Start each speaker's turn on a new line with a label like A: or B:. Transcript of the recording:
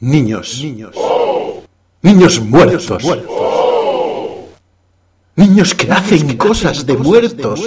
A: Niños. Niños. Niños muertos. Niños que hacen cosas de muertos.